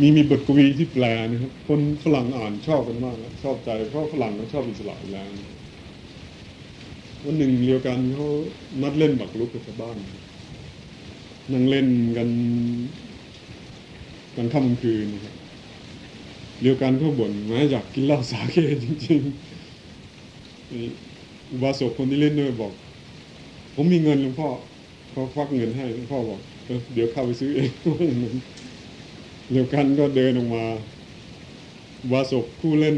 มีมีบทกวีที่แปลนะครับคนฝรั่งอ่านชอบกันมากนะชอบใจเพราะฝรั่งเขาชอบอิสระอยู่แล้ววันหนึ่งเดียวกันเขานัดเล่นหมากรุกกับชาวบ้านนั่งเล่นกันกันค่ำคืนนะครับเดียวกันเขาบ่นแม้อยากกินเหล้าสาเกจริงๆอุบาสกคนที่เล่นด้วยบอก ผมมีเงินหลวงพ่อเขาควักเงินให้หลวงพ่อบอกเออเดี๋ยวเข้าไปซื้อเองว่าอย่างนั้น เดียวกันก็เดินออกมา วาสกผู้เล่น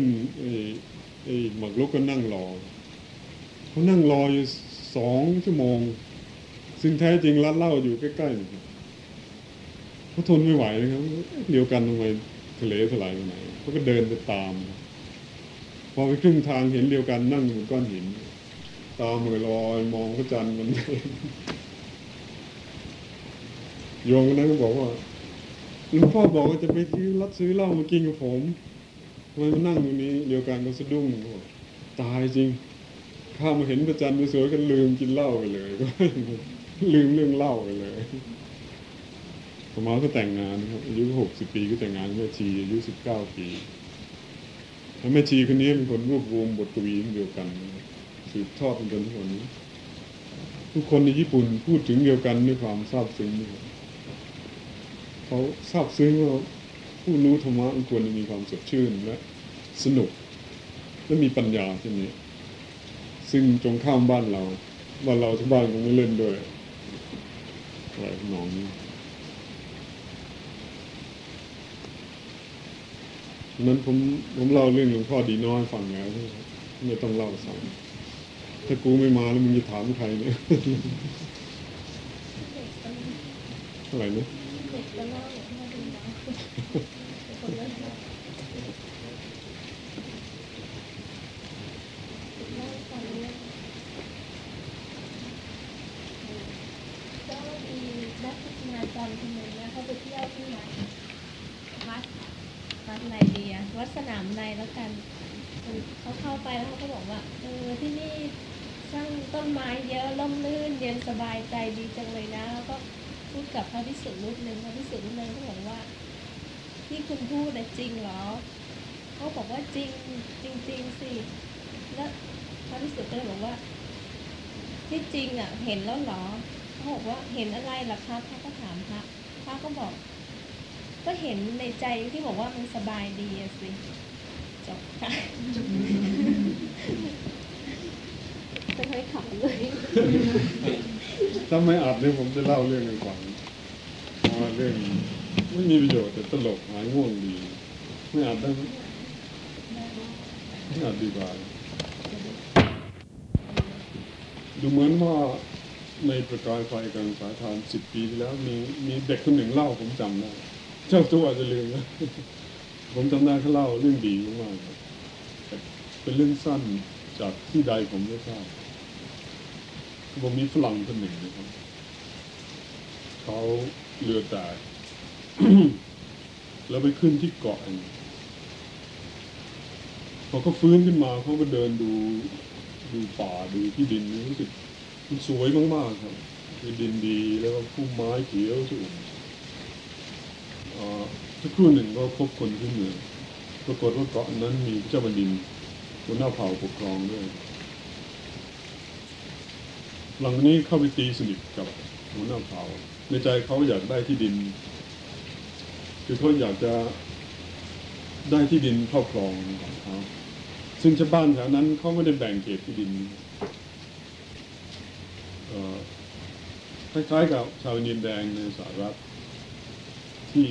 ไอ้หมากรุกก็นั่งรอเขานั่งรออยู่สองชั่วโมง ซึ่งแท้จริงร้านเหล้าอยู่ใกล้ๆเขาทนไม่ไหวนะครับ เดียวกันทำไมทะเลถลายไปไหนเขาก็เดินไปตาม พอไปครึ่งทางเห็นเดียวกันนั่งอยู่บนก้อนหิน ตามเลยลอยมองพระจันทร์มันโยมคนนั้นก็บอกว่า หลวงพ่อบอกว่าจะไปซื้อรัดซื้อเหล้ามากินกับผมทำไมมานั่งตรงนี้เดียวกันก็สะดุ้งตายจริง ข้ามาเห็นพระจันทร์สวยกันลืมกินเหล้าไปเลยก็ลืมเรื่องเหล้าไปเลยพอมาก็แต่งงานครับอายุหกสิบปีก็แต่งงานกับแม่ชีอายุสิบเก้าปีแล้วแม่ชีคนนี้เป็นคนรวบรวมบทกวีเดียวกันสืบทอดมาจนถึงวันนี้ทุกคนในญี่ปุ่นพูดถึงเดียวกันด้วยความซาบซึ้งนะครับ เขาซาบซึ้งว่าผู้รู้ธรรมะมันควรจะมีความสดชื่นและสนุก และมีปัญญาที่นี้ ซึ่งตรงข้ามบ้านเราบ้านเราที่บ้านคงไม่เล่นด้วยอะไรทำนองนี้นั้นผมผมเล่าเรื่องหลวงพ่อดีน้อยฟังแล้วไม่ต้องเล่าซ้ำถ้ากูไม่มาแล้วมึงจะถามใครเนี่ยไรเด็กก็เล่าอย่างที่มาดูนะคนเล่าเล่าเล่าฟังเนี่ยก็มีนักพัฒนาการนะ สนามในแล้วกันเขาเข้าไปแล้วเขาก็บอกว่าเออที่นี่สร้างต้นไม้เยอะร่มรื่น เย็นสบายใจดีจังเลยนะแล้วก็ พูดกับพระพิสุรูปหนึ่งพระพิสุรูปหนึ่งก็บอกว่า ที่คุณพูดน่ะจริงเหรอเขาบอกว่าจริงจริงจริงสิแล้วพระพิสุก็เลยบอกว่า ที่จริงอะ เห็นแล้วเหรอเขาบอกว่าเห็นอะไรล่ะครับเขาก็ถามพระพระก็บอก ก็เห็นในใจที่บอกว่ามันสบายดีอะสิจบค่ะจะค่อยขำเลย ถ้าไม่อาบเนี่ยผมจะเล่าเรื่องให้ฟังเพราะเรื่องไม่มีประโยชน์แต่ตลกหายง่วงดี ไม่อาบได้ไมไม่อาบดีกว่าดูเหมือนว่าในประกายไฟกลางสายทานสิบปีที่แล้วมีมีเด็กคนหนึ่งเล่าผมจำได้เจ้าตัวอาจจะลืมนะผมจำได้เขาเล่าเรื่องดีมากๆครับแต่เป็นเรื่องสั้นจากที่ใดผมไม่ทราบ ผมมีฝรั่งคนหนึ่งนะครับเขาเรือแตกแล้วไปขึ้นที่เกาะหนึ่งพอเขาฟื้นขึ้นมาเขาก็เดินดูดูป่าดูที่ดินรู้สึกมันสวยมากๆครับคือดินดีแล้วก็พุ่มไม้เขียวสูงอ่าสักครู่หนึ่งก็พบคนขึ้นเมืองปรากฏว่าเกาะนั้นมีเจ้าแผ่นดินหัวหน้าเผ่าปกครองด้วย หลังนี้เข้าไปตีสนิทกับหัวหน้าเผ่าในใจเขาอยากได้ที่ดิน คือเขาอยากจะได้ที่ดินครอบครองของเขาซึ่งชาวบ้านแถวนั้นเขาไม่ได้แบ่งเขตที่ดินคล้ายๆกับชาวอินเดียนแดงในสหรัฐที่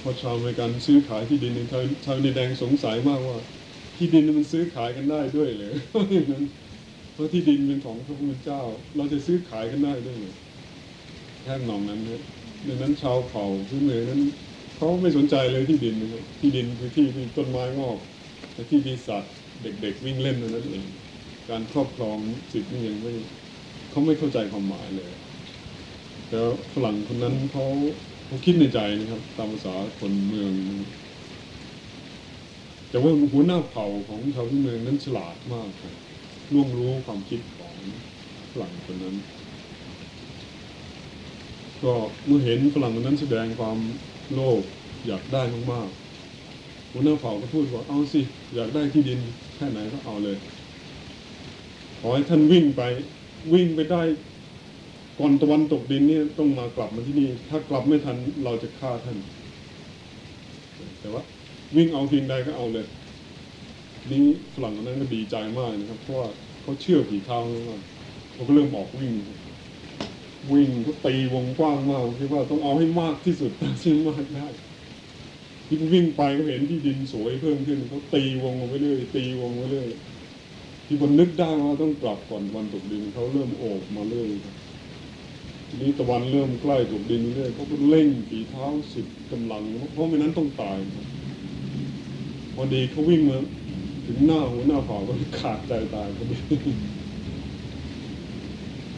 พอชาวอเมริกันซื้อขายที่ดินชาวชาวอินเดียนแดงสงสัยมากว่า ที่ดินมันซื้อขายกันได้ด้วยเลยอย่างนั้น เพราะที่ดินเป็นของพระพุทธเจ้า เราจะซื้อขายกันได้ด้วยแค่หนองนั้นเนี่ยดังนั้นชาวเผ่าพื้นเมืองนั้นเขาไม่สนใจเลยที่ดินนะครับที่ดินคือที่ที่ต้นไม้งอกแต่ที่มีสัตว์เด็ก ๆ วิ่งเล่นนั้นเองการครอบครองสิทธิ์นี่ยังไม่เขาไม่เข้าใจความหมายเลยแล้วฝรั่งคนนั้นเขาเขาคิดในใจนะครับ ตามภาษาคนเมือง แต่ว่าหัวหน้าเผ่าของชาวพื้นเมืองนั้นฉลาดมากครับ ร่วมรู้ความคิดของฝรั่งคนนั้น ก็เมื่อเห็นฝรั่งคนนั้นแสดงความโลภอยากได้มากๆหัวหน้าเผ่าก็พูดว่าเอาสิ อยากได้ที่ดินแค่ไหนก็เอาเลย ขอให้ท่านวิ่งไป วิ่งไปได้ ก่อนตะวันตกดินเนี่ยต้องมากลับมาที่นี่ ถ้ากลับไม่ทันเราจะฆ่าท่าน แต่ว่าวิ่งเอาเพียงใดก็เอาเลย นี่ฝรั่งคนนั้นก็ดีใจมากนะครับ เพราะว่าเขาเชื่อผีเท้าเขาก็เริ่มออกวิ่ง วิ่งเขาตีวงกว้างมากคิดว่าต้องเอาให้มากที่สุดที่มากได้ที่วิ่งไปก็เห็นที่ดินสวยเพิ่มขึ้นเขาตีวงไปเรื่อยตีวงไปเรื่อยที่คนนึกได้ว่าต้องกลับก่อนวันตกดินเขาเริ่มโอบมาเรื่อยทีนี้ตะวันเริ่มใกล้ตกดินเรื่อยเขาก็เร่งฝีเท้าสุดกำลังเพราะไม่นั้นต้องตายพอดีเขาวิ่งมา ถึงหน้าหัวหน้าเผ่าก็ขาดใจตายพอดี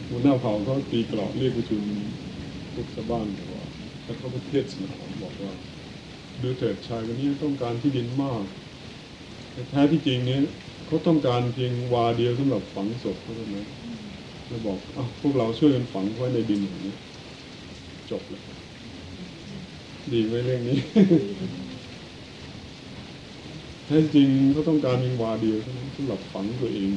หัวหน้าเผ่าเขาตีกรอบเรียกประชุมพวกชาวบ้านบอกว่าแล้วเขาก็เทศนาบอกว่าดูเถิดชายคนนี้ต้องการที่ดินมากแต่แท้ที่จริงเนี้ยเขาต้องการเพียงวาเดียวสำหรับฝังศพเขาเท่านั้นแล้วบอกอ้าพวกเราช่วยกันฝังไว้ในดินอย่างนี้จบเลยดีไหมเรื่องนี้ แท้จริงเขาต้องการเพียงวาเดียวเท่านั้นสำหรับฝังตัวเอง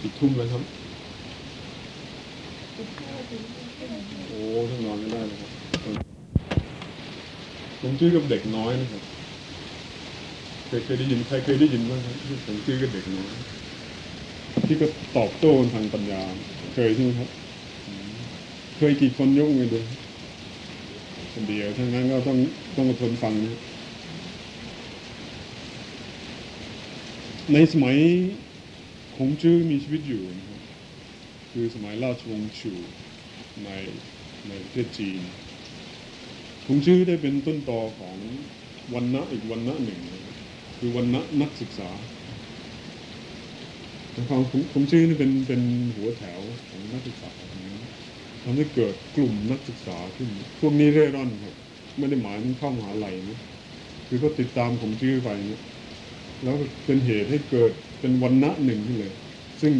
กี่ทุ่มแล้วครับ โอ้ทั้งนอนไม่ได้เลยครับผมชื่อกับเด็กน้อยนะครับ เคยเคยได้ยินใครเคยได้ยินบ้างครับผมชื่อกับเด็กน้อยที่ก็ตอบโต้ทางปัญญา เคยใช่ไหมครับ เคยกี่คนยกมือดูคนเดียวทั้งนั้นก็ต้องต้องอดทนฟังนะในสมัยคงจื้อมีชีวิตอยู่นะครับคือสมัยราชวงศ์ชูในในประเทศจีนคงจื้อได้เป็นต้นตอของวันณะอีกวันณะหนึ่งนะ คือวันณะนักศึกษาแต่ความคงคงจื้อนี่เป็นเป็นหัวแถวของนักศึกษาทำให้เกิดกลุ่มนักศึกษาขึ้นพวกนี้เร่ร่อนครับ ไม่ได้หมายถึงเข้ามหาลัยนะคือเขาติดตามคงจื้อไปนะแล้วเป็นเหตุให้เกิดเป็นวันณะหนึ่งขึ้นเลย ซึ่ง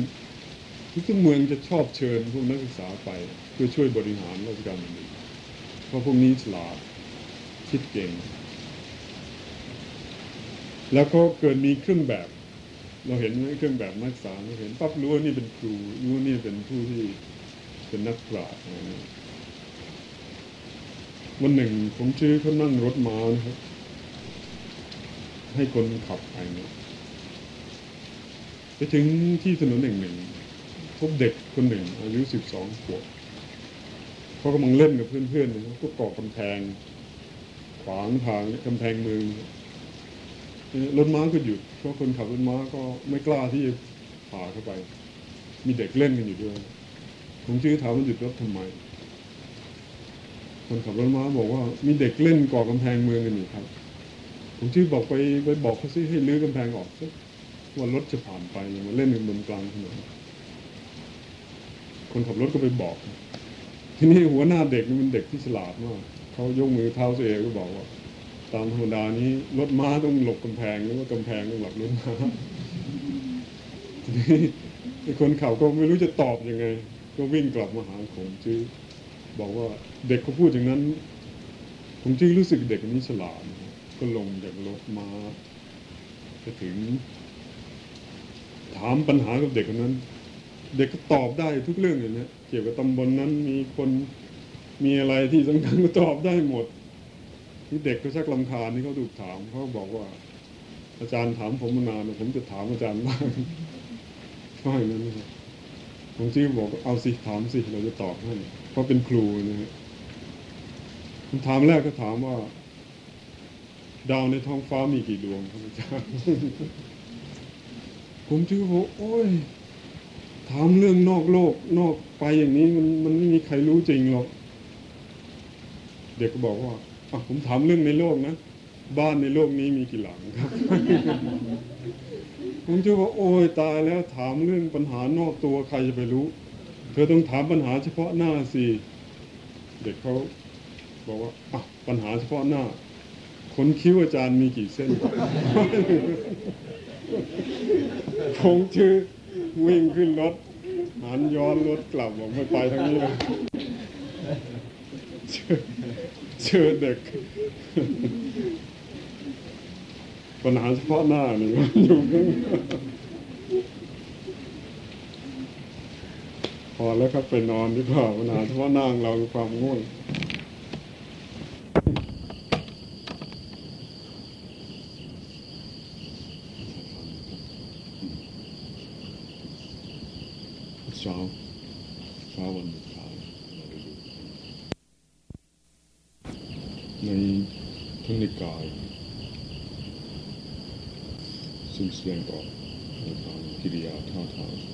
ทุกเมืองจะชอบเชิญพวกนักศึกษาไป เพื่อช่วยบริหารราชการแผ่นดินเพราะพวกนี้ฉลาดคิดเก่ง แล้วก็เกิดมีเครื่องแบบ เราเห็นไหมเครื่องแบบนักศึกษาเราเห็นปั๊บรู้ว่านี่เป็นครูรู้ว่านี่เป็นผู้ที่เป็นนักปราชญ์วันหนึ่งผมชื่อเขานั่งรถม้านะครับ ให้คนขับไปเนี่ยไปถึงที่ถนนแห่งหนึ่งพบเด็กคนหนึ่ง อายุสิบสองขวบเขากำลังเล่นกับเพื่อนๆนะก็ก่อกำแพง ขวางทางกำแพงเมือง รถม้าก็หยุดเพราะคนขับรถม้าก็ไม่กล้าที่จะผ่าเข้าไป มีเด็กเล่นกันอยู่ด้วย ผมชื่อถามว่าหยุดรถทำไม คนขับรถม้าบอกว่ามีเด็กเล่นก่อกำแพงเมืองกันอยู่ครับ ผมชื่อบอกไปไปบอกเขาซิให้รื้อกำแพงออกซิว่ารถจะผ่านไปอย่ามาเล่นกันบนกลางถนนคนขับรถก็ไปบอก ทีนี้หัวหน้าเด็กนี่มันเด็กที่ฉลาดมากเขายกมือเท้าตัวเองก็บอกว่า ตามธรรมดานี้รถม้าต้องหลบกำแพงหรือว่ากำแพงต้องหลบรถม้าทีนี้ไอ้คนขับก็ไม่รู้จะตอบยังไง ก็วิ่งกลับมาหาผมชื่อบอกว่าเด็กเขาพูดอย่างนั้น ผมจึงรู้สึกเด็กคนนี้ฉลาดก็ลงจากรถมาไปถึง ถามปัญหากับเด็กคนนั้น เด็กก็ตอบได้ทุกเรื่องเลยนะเกี่ยวกับตำบลนนั้นมีคนมีอะไรที่สำคัญก็ตอบได้หมด ที่เด็กก็ชักลำคาญที่เขาถูกถามเขาบอกว่า อาจารย์ถามผมมานานแล้วผมจะถามอาจารย์บ้างก็อย่างนั้นนะครับผมจีบอกเอาสิถามสิเราจะตอบให้เพราะเป็นครูนะฮะคำถามแรกก็ถามว่า ดาวในท้องฟ้ามีกี่ดวงครับอาจารย์ผมชื่อบอกโอ้ยถามเรื่องนอกโลก นอกไปอย่างนี้มันมันไม่มีใครรู้จริงหรอก เด็กก็บอกว่า ผมถามเรื่องในโลกนะ บ้านในโลกนี้มีกี่หลังครับ ผมจะว่าโอ้ยตายแล้วถามเรื่องปัญหานอกตัวใครจะไปรู้ เธอต้องถามปัญหาเฉพาะหน้าสิเด็กเขาบอกว่าอะปัญหาเฉพาะหน้าคนคิ้วอาจารย์มีกี่เส้นคงชื่อวิ่งขึ้นรถหันย้อนรถกลับบอกไม่ไปทางนี้เลย เจอเจอเด็ก ปัญหาเฉพาะหน้านี่มันอยู่พอแล้วครับไปนอนดีกว่าปัญหาเฉพาะหน้างเราคือความง่วงเช้าเช้าวันสุดท้ายเราได้ดูในทั้งนิกาย ซึ่งแสดงออกใ